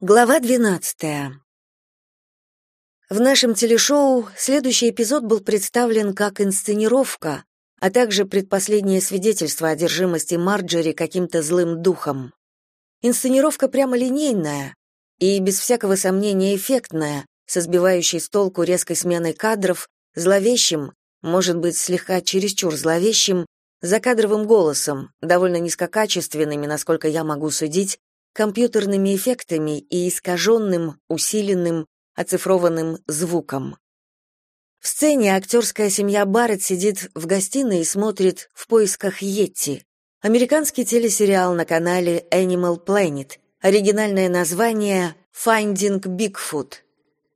Глава 12. В нашем телешоу следующий эпизод был представлен как инсценировка, а также предпоследнее свидетельство одержимости Марджери каким-то злым духом. Инсценировка прямолинейная и без всякого сомнения эффектная, со сбивающей с толку резкой сменой кадров, зловещим, может быть, слегка чересчур зловещим, закадровым голосом, довольно низкокачественными, насколько я могу судить, компьютерными эффектами и искаженным, усиленным, оцифрованным звуком. В сцене актерская семья Барретт сидит в гостиной и смотрит «В поисках Йетти», американский телесериал на канале Animal Planet, оригинальное название «Finding Bigfoot».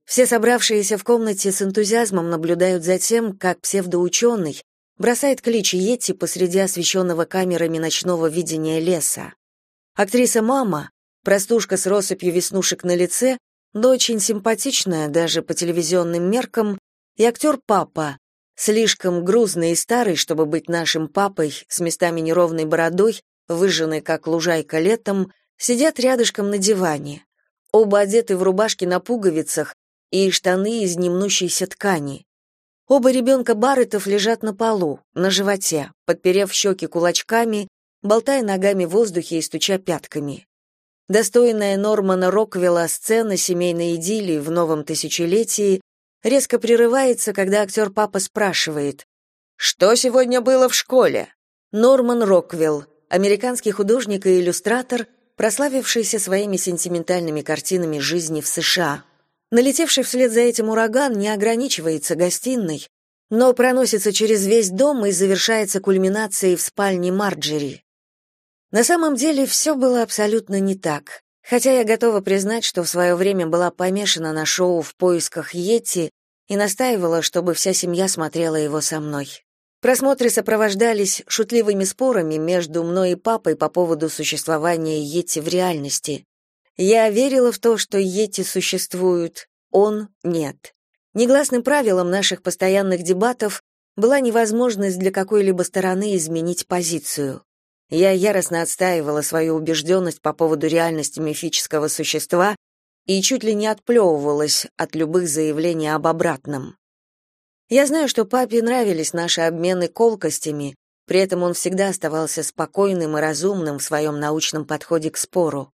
Все собравшиеся в комнате с энтузиазмом наблюдают за тем, как псевдоученый бросает клич Йетти посреди освещенного камерами ночного видения леса. Актриса мама, простушка с россыпью веснушек на лице, но очень симпатичная даже по телевизионным меркам, и актер папа, слишком грузный и старый, чтобы быть нашим папой, с местами неровной бородой, выжженной как лужайка летом, сидят рядышком на диване. Оба одеты в рубашки на пуговицах и штаны из немнущейся ткани. Оба ребенка Барреттов лежат на полу, на животе, подперев щеки кулачками болтая ногами в воздухе и стуча пятками. Достойная Нормана Роквелла сцена семейной идиллии в новом тысячелетии резко прерывается, когда актер папа спрашивает «Что сегодня было в школе?» Норман Роквелл, американский художник и иллюстратор, прославившийся своими сентиментальными картинами жизни в США. Налетевший вслед за этим ураган не ограничивается гостиной, но проносится через весь дом и завершается кульминацией в спальне Марджери. На самом деле все было абсолютно не так. Хотя я готова признать, что в свое время была помешана на шоу «В поисках Йети» и настаивала, чтобы вся семья смотрела его со мной. Просмотры сопровождались шутливыми спорами между мной и папой по поводу существования Йети в реальности. Я верила в то, что Йети существуют, он — нет. Негласным правилом наших постоянных дебатов была невозможность для какой-либо стороны изменить позицию. Я яростно отстаивала свою убежденность по поводу реальности мифического существа и чуть ли не отплевывалась от любых заявлений об обратном. Я знаю, что папе нравились наши обмены колкостями, при этом он всегда оставался спокойным и разумным в своем научном подходе к спору.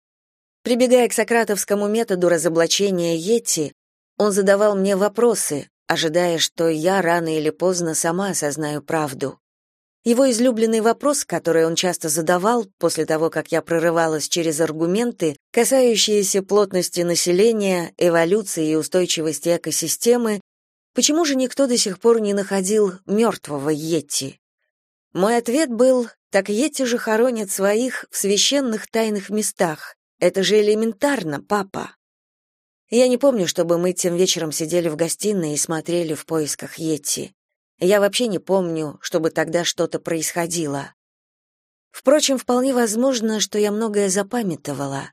Прибегая к сократовскому методу разоблачения Йети, он задавал мне вопросы, ожидая, что я рано или поздно сама осознаю правду. Его излюбленный вопрос, который он часто задавал после того, как я прорывалась через аргументы, касающиеся плотности населения, эволюции и устойчивости экосистемы, почему же никто до сих пор не находил мертвого Йети? Мой ответ был, так Йети же хоронят своих в священных тайных местах. Это же элементарно, папа. Я не помню, чтобы мы тем вечером сидели в гостиной и смотрели в поисках Йети. Я вообще не помню, чтобы тогда что-то происходило. Впрочем, вполне возможно, что я многое запамятовала.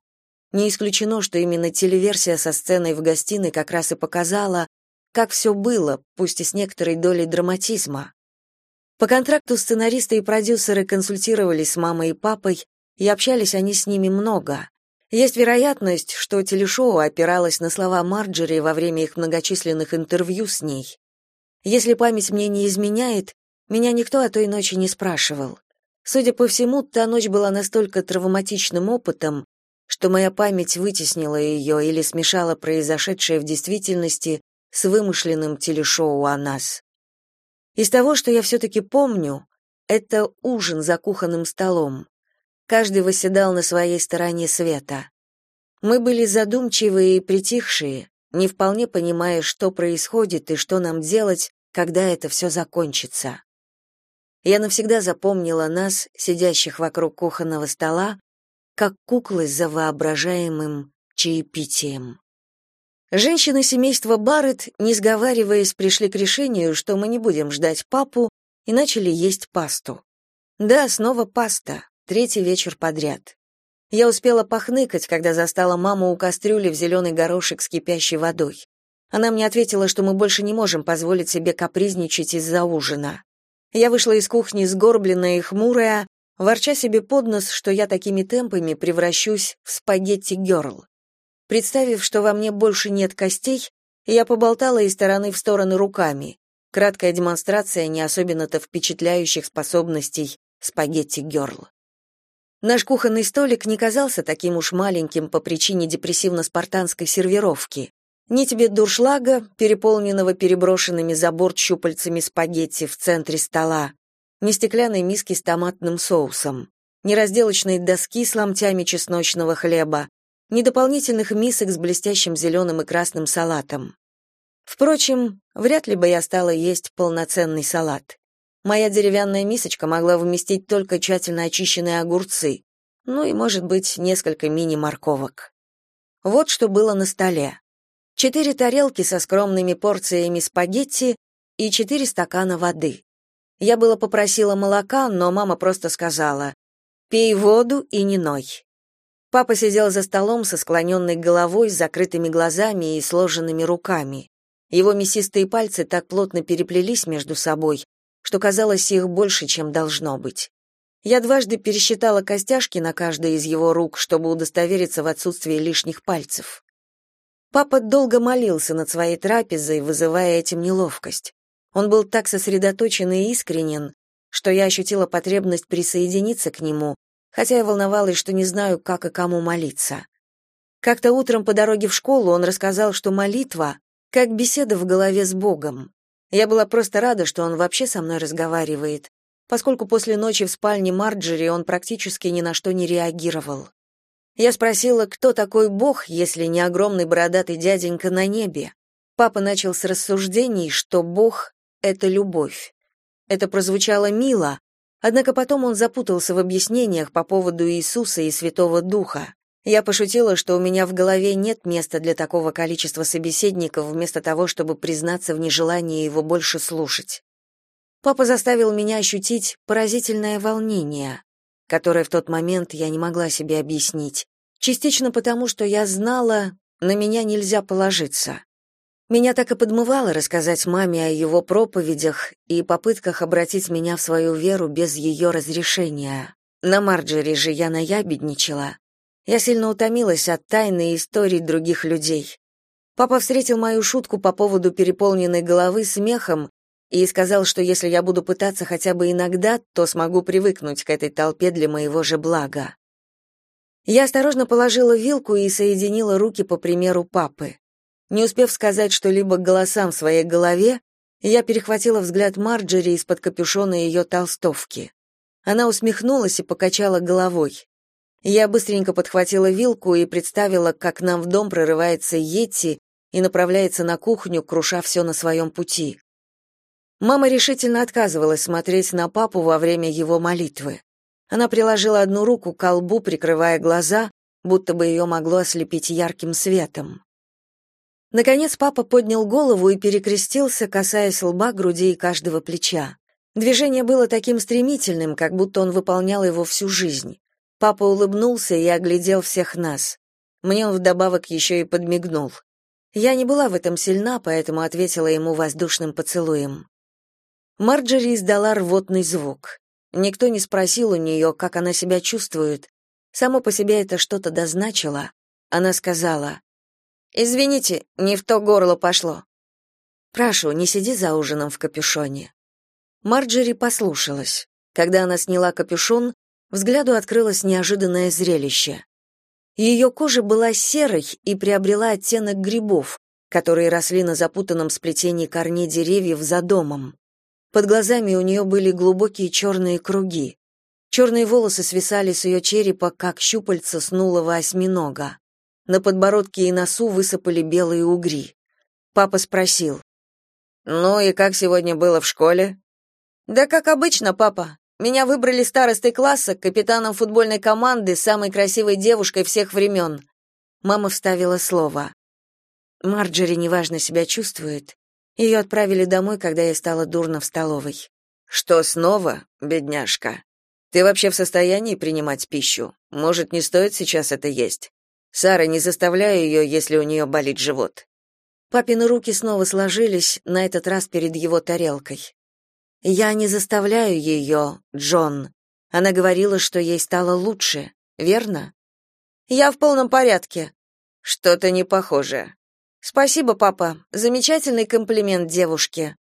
Не исключено, что именно телеверсия со сценой в гостиной как раз и показала, как все было, пусть и с некоторой долей драматизма. По контракту сценаристы и продюсеры консультировались с мамой и папой, и общались они с ними много. Есть вероятность, что телешоу опиралось на слова Марджери во время их многочисленных интервью с ней. Если память мне не изменяет, меня никто о той ночи не спрашивал. Судя по всему, та ночь была настолько травматичным опытом, что моя память вытеснила ее или смешала произошедшее в действительности с вымышленным телешоу о нас. Из того, что я все-таки помню, это ужин за кухонным столом. Каждый восседал на своей стороне света. Мы были задумчивые и притихшие, не вполне понимая, что происходит и что нам делать, когда это все закончится. Я навсегда запомнила нас, сидящих вокруг кухонного стола, как куклы за воображаемым чаепитием. Женщины семейства Барретт, не сговариваясь, пришли к решению, что мы не будем ждать папу, и начали есть пасту. Да, снова паста, третий вечер подряд. Я успела похныкать, когда застала маму у кастрюли в зеленый горошек с кипящей водой. Она мне ответила, что мы больше не можем позволить себе капризничать из-за ужина. Я вышла из кухни сгорбленная и хмурая, ворча себе под нос, что я такими темпами превращусь в спагетти-герл. Представив, что во мне больше нет костей, я поболтала из стороны в стороны руками. Краткая демонстрация не особенно-то впечатляющих способностей спагетти-герл. Наш кухонный столик не казался таким уж маленьким по причине депрессивно-спартанской сервировки. Ни тебе дуршлага, переполненного переброшенными за борт щупальцами спагетти в центре стола, ни стеклянной миски с томатным соусом, ни разделочной доски с ломтями чесночного хлеба, ни дополнительных мисок с блестящим зеленым и красным салатом. Впрочем, вряд ли бы я стала есть полноценный салат. Моя деревянная мисочка могла вместить только тщательно очищенные огурцы, ну и, может быть, несколько мини-морковок. Вот что было на столе. Четыре тарелки со скромными порциями спагетти и четыре стакана воды. Я было попросила молока, но мама просто сказала «Пей воду и не ной». Папа сидел за столом со склоненной головой, с закрытыми глазами и сложенными руками. Его мясистые пальцы так плотно переплелись между собой, что казалось их больше, чем должно быть. Я дважды пересчитала костяшки на каждой из его рук, чтобы удостовериться в отсутствии лишних пальцев. Папа долго молился над своей трапезой, вызывая этим неловкость. Он был так сосредоточен и искренен, что я ощутила потребность присоединиться к нему, хотя я волновалась, что не знаю, как и кому молиться. Как-то утром по дороге в школу он рассказал, что молитва как беседа в голове с Богом. Я была просто рада, что он вообще со мной разговаривает, поскольку после ночи в спальне Марджери он практически ни на что не реагировал. Я спросила, кто такой Бог, если не огромный бородатый дяденька на небе. Папа начал с рассуждений, что Бог — это любовь. Это прозвучало мило, однако потом он запутался в объяснениях по поводу Иисуса и Святого Духа. Я пошутила, что у меня в голове нет места для такого количества собеседников, вместо того, чтобы признаться в нежелании его больше слушать. Папа заставил меня ощутить поразительное волнение, которое в тот момент я не могла себе объяснить. Частично потому, что я знала, на меня нельзя положиться. Меня так и подмывало рассказать маме о его проповедях и попытках обратить меня в свою веру без ее разрешения. На Марджери же я наябедничала. Я сильно утомилась от тайны историй других людей. Папа встретил мою шутку по поводу переполненной головы смехом и сказал, что если я буду пытаться хотя бы иногда, то смогу привыкнуть к этой толпе для моего же блага. Я осторожно положила вилку и соединила руки по примеру папы. Не успев сказать что-либо голосам в своей голове, я перехватила взгляд Марджери из-под капюшона ее толстовки. Она усмехнулась и покачала головой. Я быстренько подхватила вилку и представила, как нам в дом прорывается Йетти и направляется на кухню, круша все на своем пути. Мама решительно отказывалась смотреть на папу во время его молитвы. Она приложила одну руку к колбу, прикрывая глаза, будто бы ее могло ослепить ярким светом. Наконец папа поднял голову и перекрестился, касаясь лба, груди и каждого плеча. Движение было таким стремительным, как будто он выполнял его всю жизнь. Папа улыбнулся и оглядел всех нас. Мне он вдобавок еще и подмигнул. Я не была в этом сильна, поэтому ответила ему воздушным поцелуем. Марджери издала рвотный звук. Никто не спросил у нее, как она себя чувствует. Само по себе это что-то дозначило. Она сказала, «Извините, не в то горло пошло». «Прошу, не сиди за ужином в капюшоне». Марджери послушалась. Когда она сняла капюшон, взгляду открылось неожиданное зрелище. Ее кожа была серой и приобрела оттенок грибов, которые росли на запутанном сплетении корней деревьев за домом. Под глазами у нее были глубокие черные круги. Черные волосы свисали с ее черепа, как щупальца снулого осьминога. На подбородке и носу высыпали белые угри. Папа спросил. «Ну и как сегодня было в школе?» «Да как обычно, папа. Меня выбрали старостой класса, капитаном футбольной команды, самой красивой девушкой всех времен». Мама вставила слово. Марджери неважно себя чувствует. Ее отправили домой, когда ей стало дурно в столовой. Что снова, бедняжка? Ты вообще в состоянии принимать пищу? Может, не стоит сейчас это есть? Сара, не заставляй ее, если у нее болит живот. Папины руки снова сложились, на этот раз перед его тарелкой. Я не заставляю ее, Джон. Она говорила, что ей стало лучше, верно? Я в полном порядке. Что-то не похоже. Спасибо, папа. Замечательный комплимент девушке.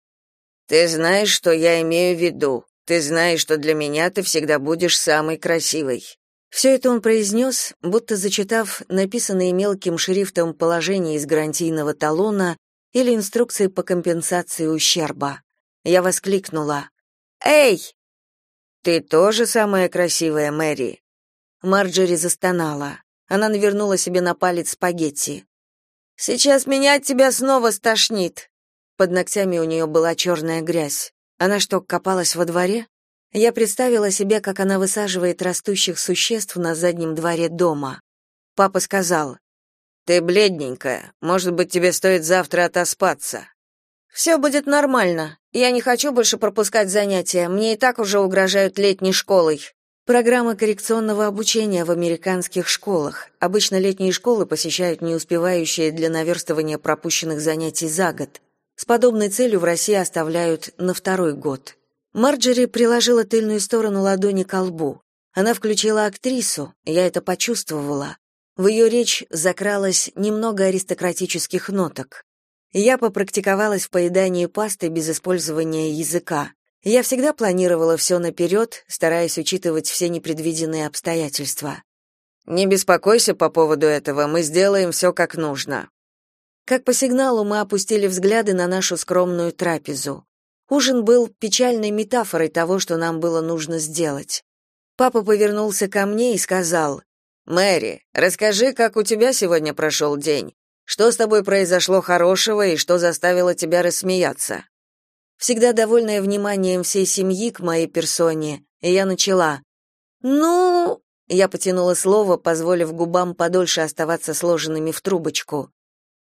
Ты знаешь, что я имею в виду. Ты знаешь, что для меня ты всегда будешь самой красивой. Все это он произнес, будто зачитав написанные мелким шрифтом положение из гарантийного талона или инструкции по компенсации ущерба. Я воскликнула: "Эй, ты тоже самая красивая, Мэри". Марджери застонала. Она навернула себе на палец спагетти. Сейчас меня от тебя снова стошнит. Под ногтями у нее была черная грязь. Она что, копалась во дворе? Я представила себе, как она высаживает растущих существ на заднем дворе дома. Папа сказал: "Ты бледненькая. Может быть, тебе стоит завтра отоспаться?" «Все будет нормально. Я не хочу больше пропускать занятия. Мне и так уже угрожают летней школой. Программа коррекционного обучения в американских школах. Обычно летние школы посещают не успевающие для наверстывания пропущенных занятий за год. С подобной целью в России оставляют на второй год. Марджери приложила тыльную сторону ладони к лбу. Она включила актрису, я это почувствовала. В ее речь закралось немного аристократических ноток. Я попрактиковалась в поедании пасты без использования языка. Я всегда планировала все наперед, стараясь учитывать все непредвиденные обстоятельства. Не беспокойся по поводу этого, мы сделаем все как нужно. Как по сигналу мы опустили взгляды на нашу скромную трапезу. Ужин был печальной метафорой того, что нам было нужно сделать. Папа повернулся ко мне и сказал: "Мэри, расскажи, как у тебя сегодня прошел день. Что с тобой произошло хорошего и что заставило тебя рассмеяться?" всегда довольная вниманием всей семьи к моей персоне, я начала. «Ну...» — я потянула слово, позволив губам подольше оставаться сложенными в трубочку.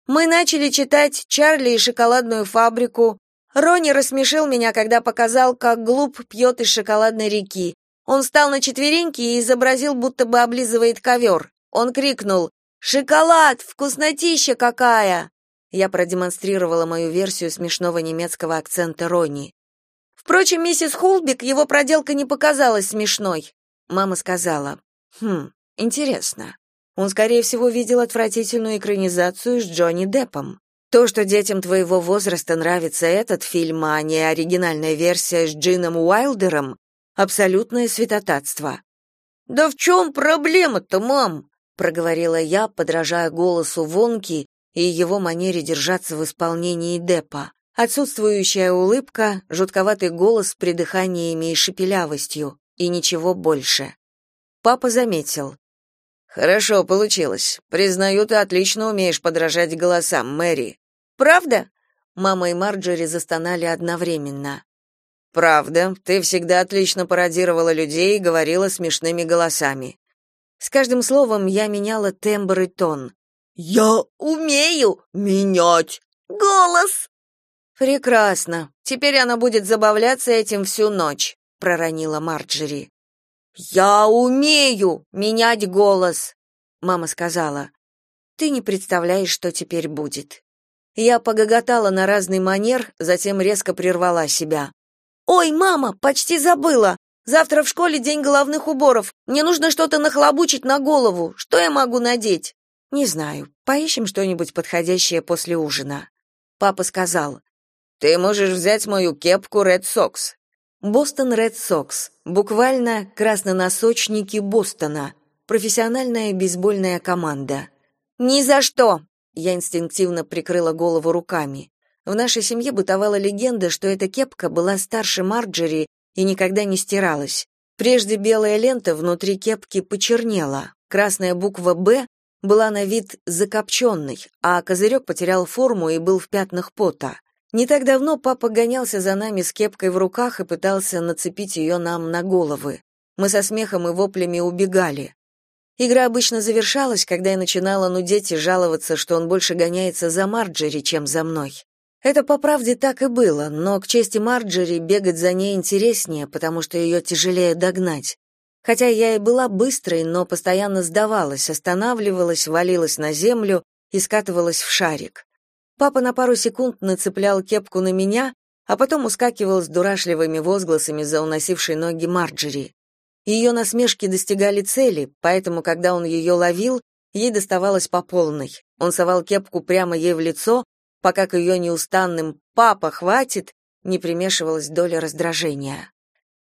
«Мы начали читать «Чарли и шоколадную фабрику». Ронни рассмешил меня, когда показал, как глуп пьет из шоколадной реки. Он встал на четвереньки и изобразил, будто бы облизывает ковер. Он крикнул «Шоколад! Вкуснотища какая!» Я продемонстрировала мою версию смешного немецкого акцента Рони. Впрочем, миссис Хулбик его проделка не показалась смешной. Мама сказала: "Хм, интересно. Он скорее всего видел отвратительную экранизацию с Джонни Деппом. То, что детям твоего возраста нравится этот фильм, а не оригинальная версия с Джином Уайлдером, абсолютное святотатство. Да в чем проблема-то, мам? Проговорила я, подражая голосу Вонки и его манере держаться в исполнении Деппа. Отсутствующая улыбка, жутковатый голос с придыханиями и шепелявостью, и ничего больше. Папа заметил. «Хорошо получилось. Признаю, ты отлично умеешь подражать голосам, Мэри». «Правда?» Мама и Марджори застонали одновременно. «Правда. Ты всегда отлично пародировала людей и говорила смешными голосами». С каждым словом я меняла тембр и тон. Я умею менять голос. Прекрасно. Теперь она будет забавляться этим всю ночь, проронила Марджери. Я умею менять голос, мама сказала. Ты не представляешь, что теперь будет. Я погоготала на разный манер, затем резко прервала себя. Ой, мама, почти забыла. Завтра в школе день головных уборов. Мне нужно что-то нахлобучить на голову. Что я могу надеть? Не знаю. Поищем что-нибудь подходящее после ужина. Папа сказал: "Ты можешь взять мою кепку Red Sox". Бостон Red Sox, буквально красноносочники Бостона, профессиональная бейсбольная команда. Ни за что. Я инстинктивно прикрыла голову руками. В нашей семье бытовала легенда, что эта кепка была старше Марджери и никогда не стиралась. Прежде белая лента внутри кепки почернела. Красная буква «Б» была на вид закопченной, а козырек потерял форму и был в пятнах пота. Не так давно папа гонялся за нами с кепкой в руках и пытался нацепить ее нам на головы. Мы со смехом и воплями убегали. Игра обычно завершалась, когда я начинала нудеть и жаловаться, что он больше гоняется за Марджери, чем за мной. Это по правде так и было, но к чести Марджери бегать за ней интереснее, потому что ее тяжелее догнать. Хотя я и была быстрой, но постоянно сдавалась, останавливалась, валилась на землю и скатывалась в шарик. Папа на пару секунд нацеплял кепку на меня, а потом ускакивал с дурашливыми возгласами за уносившей ноги Марджери. Ее насмешки достигали цели, поэтому, когда он ее ловил, Ей доставалось по полной. Он совал кепку прямо ей в лицо, пока к ее неустанным «папа, хватит!» не примешивалась доля раздражения.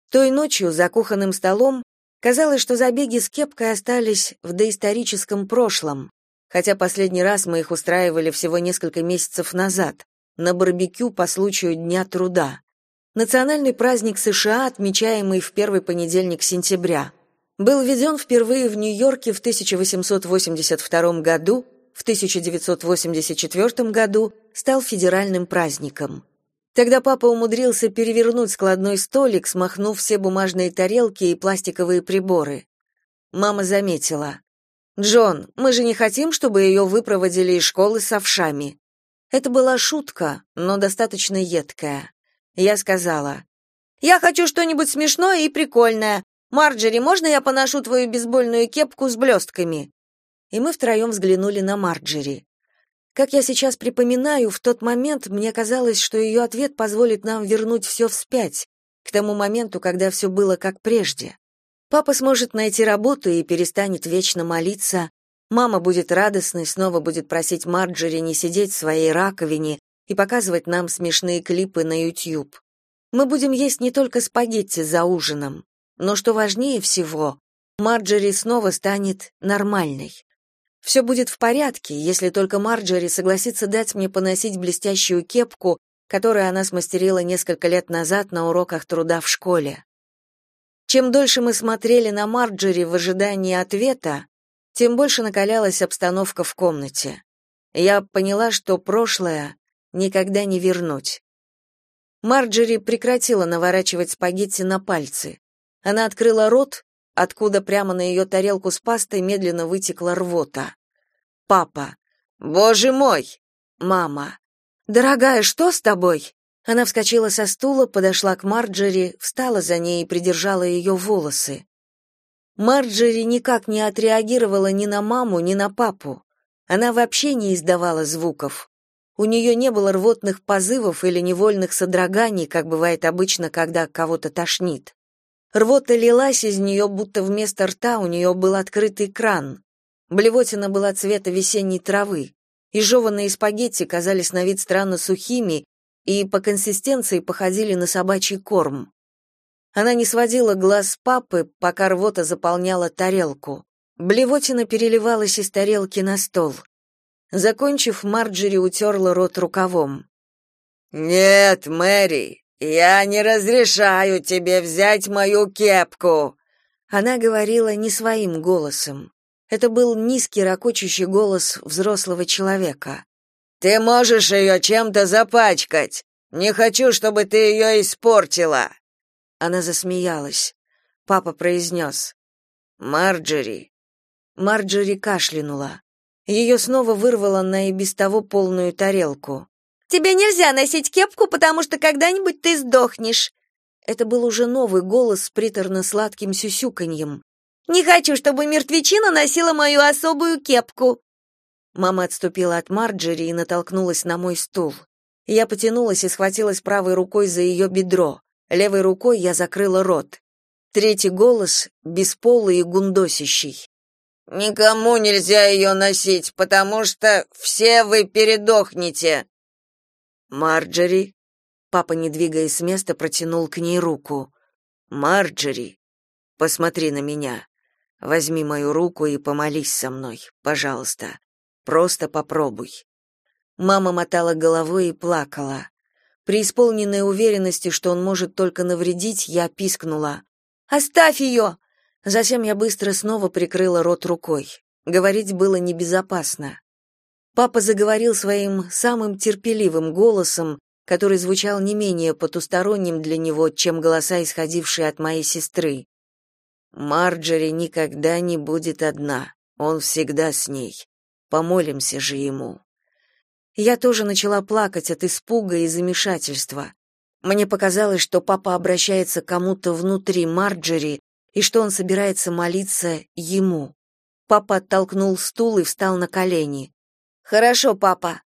Той ночью за кухонным столом казалось, что забеги с кепкой остались в доисторическом прошлом, хотя последний раз мы их устраивали всего несколько месяцев назад, на барбекю по случаю Дня труда. Национальный праздник США, отмечаемый в первый понедельник сентября, был введен впервые в Нью-Йорке в 1882 году, в 1984 году стал федеральным праздником. Тогда папа умудрился перевернуть складной столик, смахнув все бумажные тарелки и пластиковые приборы. Мама заметила. «Джон, мы же не хотим, чтобы ее выпроводили из школы с овшами». Это была шутка, но достаточно едкая. Я сказала, «Я хочу что-нибудь смешное и прикольное. Марджери, можно я поношу твою бейсбольную кепку с блестками?» И мы втроем взглянули на Марджери. Как я сейчас припоминаю, в тот момент мне казалось, что ее ответ позволит нам вернуть все вспять, к тому моменту, когда все было как прежде. Папа сможет найти работу и перестанет вечно молиться, мама будет радостной, снова будет просить Марджери не сидеть в своей раковине и показывать нам смешные клипы на YouTube. Мы будем есть не только спагетти за ужином, но что важнее всего, Марджери снова станет нормальной. Все будет в порядке, если только Марджери согласится дать мне поносить блестящую кепку, которую она смастерила несколько лет назад на уроках труда в школе. Чем дольше мы смотрели на Марджери в ожидании ответа, тем больше накалялась обстановка в комнате. Я поняла, что прошлое никогда не вернуть. Марджери прекратила наворачивать спагетти на пальцы. Она открыла рот откуда прямо на ее тарелку с пастой медленно вытекла рвота. Папа. «Боже мой!» Мама. «Дорогая, что с тобой?» Она вскочила со стула, подошла к Марджери, встала за ней и придержала ее волосы. Марджери никак не отреагировала ни на маму, ни на папу. Она вообще не издавала звуков. У нее не было рвотных позывов или невольных содроганий, как бывает обычно, когда кого-то тошнит. Рвота лилась из нее, будто вместо рта у нее был открытый кран. Блевотина была цвета весенней травы. И жеванные спагетти казались на вид странно сухими и по консистенции походили на собачий корм. Она не сводила глаз с папы, пока рвота заполняла тарелку. Блевотина переливалась из тарелки на стол. Закончив, Марджери утерла рот рукавом. «Нет, Мэри, «Я не разрешаю тебе взять мою кепку!» Она говорила не своим голосом. Это был низкий, ракочущий голос взрослого человека. «Ты можешь ее чем-то запачкать! Не хочу, чтобы ты ее испортила!» Она засмеялась. Папа произнес. «Марджери». Марджери кашлянула. Ее снова вырвало на и без того полную тарелку. Тебе нельзя носить кепку, потому что когда-нибудь ты сдохнешь. Это был уже новый голос с приторно-сладким сюсюканьем. Не хочу, чтобы мертвечина носила мою особую кепку. Мама отступила от Марджери и натолкнулась на мой стул. Я потянулась и схватилась правой рукой за ее бедро. Левой рукой я закрыла рот. Третий голос, бесполый и гундосящий. «Никому нельзя ее носить, потому что все вы передохнете. Марджери, папа, не двигаясь с места, протянул к ней руку. Марджери, посмотри на меня. Возьми мою руку и помолись со мной, пожалуйста. Просто попробуй. Мама мотала головой и плакала. При исполненной уверенности, что он может только навредить, я пискнула: "Оставь ее!» Затем я быстро снова прикрыла рот рукой. Говорить было небезопасно. Папа заговорил своим самым терпеливым голосом, который звучал не менее потусторонним для него, чем голоса, исходившие от моей сестры. Марджери никогда не будет одна. Он всегда с ней. Помолимся же ему. Я тоже начала плакать от испуга и замешательства. Мне показалось, что папа обращается к кому-то внутри Марджери и что он собирается молиться ему. Папа оттолкнул стул и встал на колени. Хорошо, папа.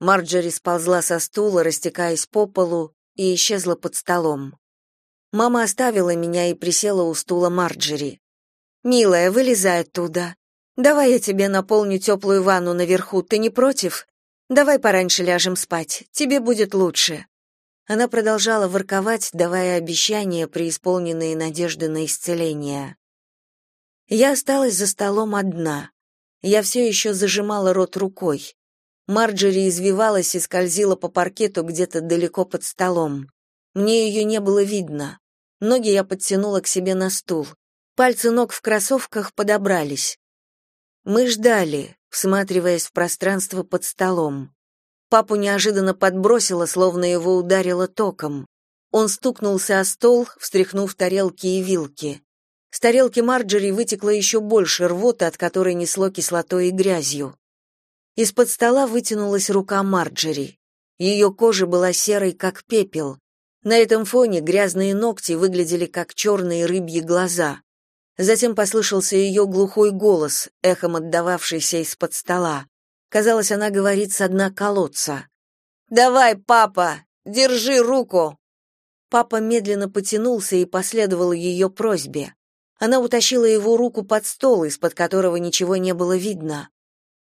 Марджери сползла со стула, растекаясь по полу, и исчезла под столом. Мама оставила меня и присела у стула Марджери. Милая, вылезай оттуда. Давай я тебе наполню теплую ванну наверху, ты не против? Давай пораньше ляжем спать, тебе будет лучше». Она продолжала ворковать, давая обещания, преисполненные надежды на исцеление. Я осталась за столом одна. Я все еще зажимала рот рукой. Марджери извивалась и скользила по паркету где-то далеко под столом. Мне ее не было видно. Ноги я подтянула к себе на стул. Пальцы ног в кроссовках подобрались. Мы ждали, всматриваясь в пространство под столом. Папу неожиданно подбросило, словно его ударило током. Он стукнулся о стол, встряхнув тарелки и вилки. С тарелки Марджери вытекло еще больше рвоты, от которой несло кислотой и грязью. Из-под стола вытянулась рука Марджери. Ее кожа была серой, как пепел. На этом фоне грязные ногти выглядели как черные рыбьи глаза. Затем послышался ее глухой голос, эхом отдававшийся из-под стола. Казалось, она говорит с дна колодца. «Давай, папа, держи руку!» Папа медленно потянулся и последовал ее просьбе. Она утащила его руку под стол, из-под которого ничего не было видно.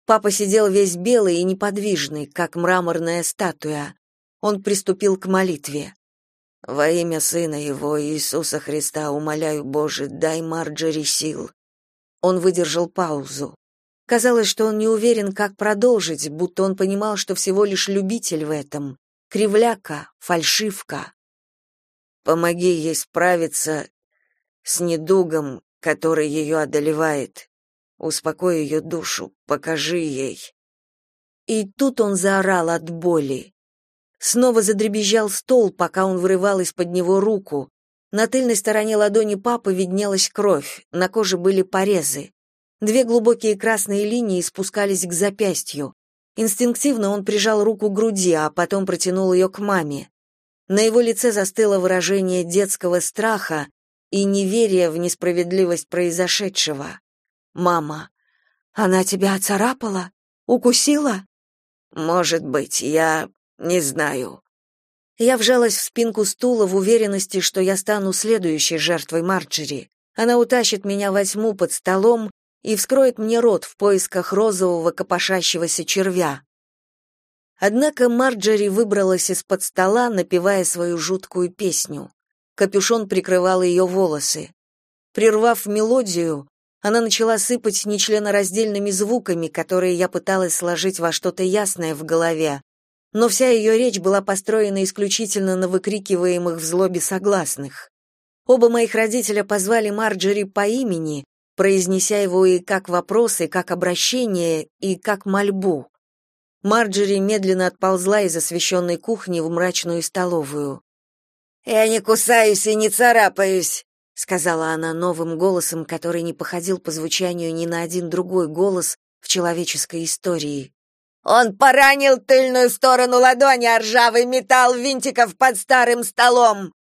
Папа сидел весь белый и неподвижный, как мраморная статуя. Он приступил к молитве. «Во имя Сына Его, Иисуса Христа, умоляю, Боже, дай Марджери сил». Он выдержал паузу. Казалось, что он не уверен, как продолжить, будто он понимал, что всего лишь любитель в этом, кривляка, фальшивка. Помоги ей справиться с недугом, который ее одолевает. Успокой ее душу, покажи ей. И тут он заорал от боли. Снова задребезжал стол, пока он вырывал из-под него руку. На тыльной стороне ладони папы виднелась кровь, на коже были порезы. Две глубокие красные линии спускались к запястью. Инстинктивно он прижал руку к груди, а потом протянул ее к маме. На его лице застыло выражение детского страха и неверия в несправедливость произошедшего. «Мама, она тебя оцарапала? Укусила?» «Может быть, я не знаю». Я вжалась в спинку стула в уверенности, что я стану следующей жертвой Марджери. Она утащит меня во тьму под столом, и вскроет мне рот в поисках розового копошащегося червя. Однако Марджери выбралась из-под стола, напевая свою жуткую песню. Капюшон прикрывал ее волосы. Прервав мелодию, она начала сыпать нечленораздельными звуками, которые я пыталась сложить во что-то ясное в голове, но вся ее речь была построена исключительно на выкрикиваемых в злобе согласных. Оба моих родителя позвали Марджери по имени, произнеся его и как вопрос, и как обращение, и как мольбу. Марджери медленно отползла из освещенной кухни в мрачную столовую. «Я не кусаюсь и не царапаюсь», — сказала она новым голосом, который не походил по звучанию ни на один другой голос в человеческой истории. «Он поранил тыльную сторону ладони, а ржавый металл винтиков под старым столом!»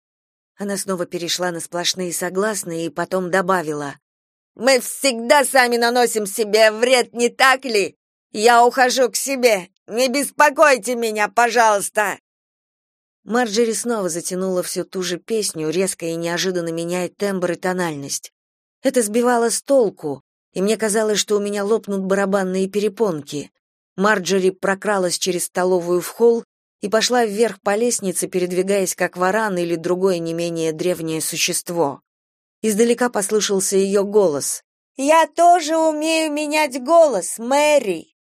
Она снова перешла на сплошные согласные и потом добавила. Мы всегда сами наносим себе вред, не так ли? Я ухожу к себе. Не беспокойте меня, пожалуйста. Марджери снова затянула всю ту же песню, резко и неожиданно меняя тембр и тональность. Это сбивало с толку, и мне казалось, что у меня лопнут барабанные перепонки. Марджери прокралась через столовую в холл и пошла вверх по лестнице, передвигаясь как варан или другое не менее древнее существо. Издалека послышался ее голос. «Я тоже умею менять голос, Мэри!»